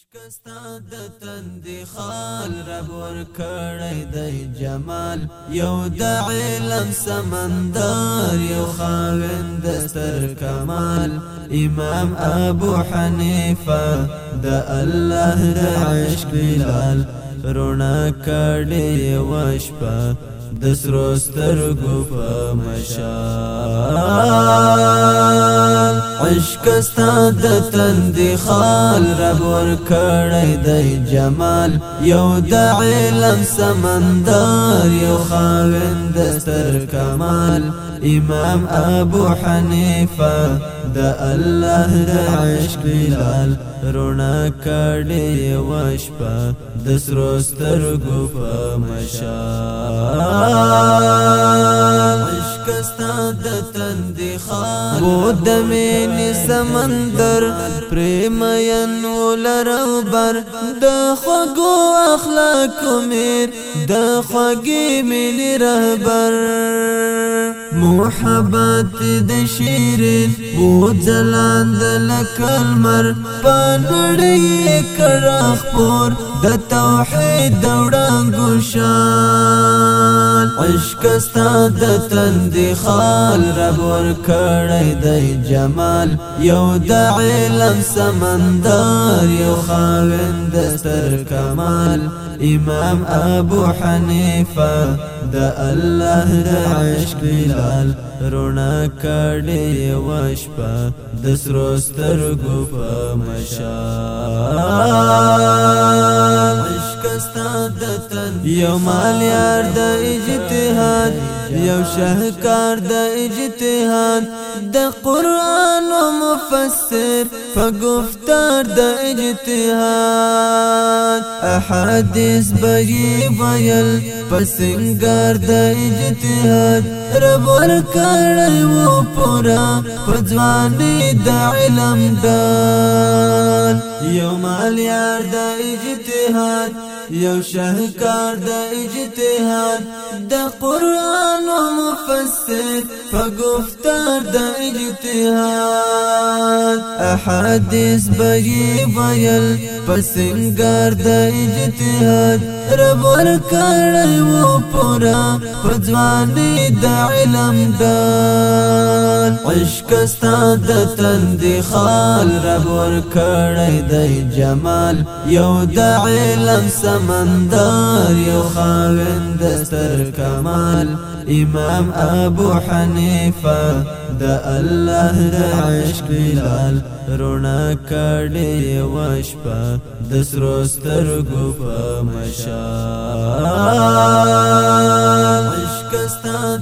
شکستا د تند خال رب ور کړی د جمال یو د علم سمندر یو خاوند ستر کمال امام ابو حنیفه د الله د عشق بلال رونا کړی وشپه د سرو سترګو په مشال عشق ستاد تند خال رب ور کړی د جمال یو د علم سمندر یو خاوند ستر کمال امام ابو حنیفه د الله د عشق لال رونا کړي واشپا د سروستر ګف مشا عشق ستاد تند خان بود مې سمندر پریم ين ولربر د خوګو اخلاق میر د خوګي مې رهبر محبت د شیرین مو ځلاند لکلمر پنړې کړه خپور د توحید دوړنګو شان عشق ستاد تند خال رب ور کړې د جمال یو د علم سمندر یو خاوند ستر کمال امام ابو حنیفه د الله د عشق بلال رونا کړي وشپه د سرو سترګو په مشال عشق ستاد تن یو مال یار د اجتهاد یو شهکار د اجتهاد د قران او مفسر په گفتار د اجتهاد احادیث بری ویل پسنګار د اجتهاد رب ور کړل و پورا پځواني د علم دان یو مالیار د اجتهاد یو شهکار د اجتهاد د قران پست فگفتار د اجتهاد احادیث بهی ویل پسنگار د اجتهاد رب ور کړی و پورا پځوانی د علم دان عشق ستاد تند خال رب ور کړی د جمال یو د علم سمندر یو خاوند ستر کمال امام ابو حنیفه د الله د عشق لال رونا کړي واشپا د سروستر ګو په مشال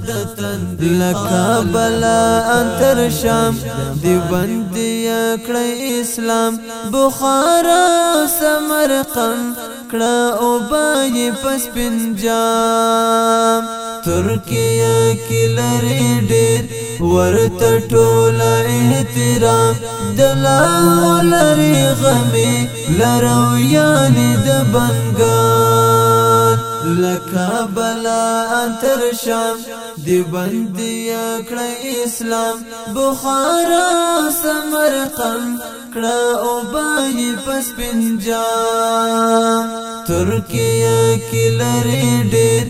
د تند لکه بلا انتر شام دی بندي کړی اسلام بخارا سمرقند کړه او بای پس پنجام ترکیه کې لري ډېر ورته ټول احترام د لاهور لري غمه لرو یان د بنګال لکه بلا انتر شام دی بند یا کړه اسلام بخارا سمرقم کړه او باندې پس پنجاب ترکیه کې لری ډېر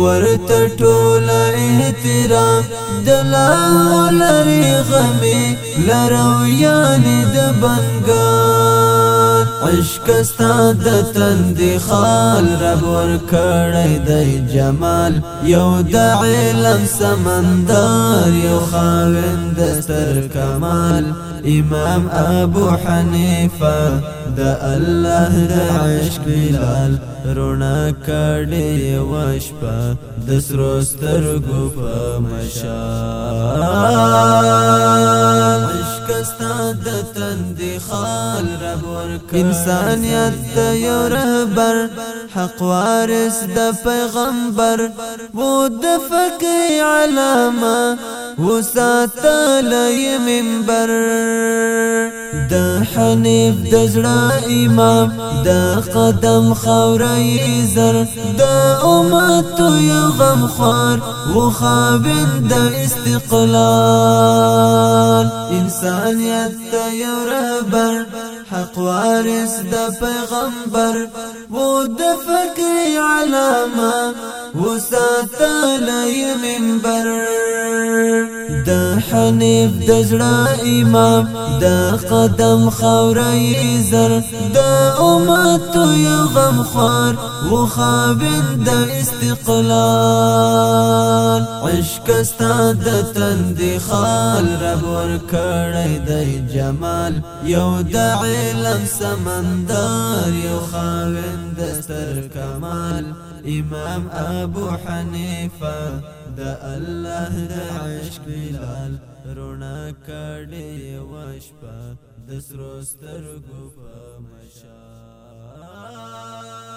ورته ټول احترام د لاهور لري غمه لرو یان د بنگال عشق ستا د تند خال رب ور کړی د جمال یو د علم سمندر یو خاوند ستر کمال امام ابو حنیفه د الله د عشق بلال رونا کړي واشپا د سروستر ګو په مشال کستا د تند خال رب ورک انسانیت د یو رهبر حق وارث د پیغمبر وو د فقې علامه وساتل منبر د حنیف د زړه امام د قدم خورې زر د امت یو غم خور و خاوند د استقلال انسانیت ته یو رهبر حق وارث د پیغمبر وو د فکر علامه وساتل منبر دا حنيف دا جرا امام دا قدم خورې زر دا امت يغم خار خور دا استقلال عشق استاد تندي خال رب وركري دا جمال یو د علم سمندر یو خاوند كمال امام ابو حنیفه د الله د عشق بلال رونا کړي واشپا د سروستر ګو په مشال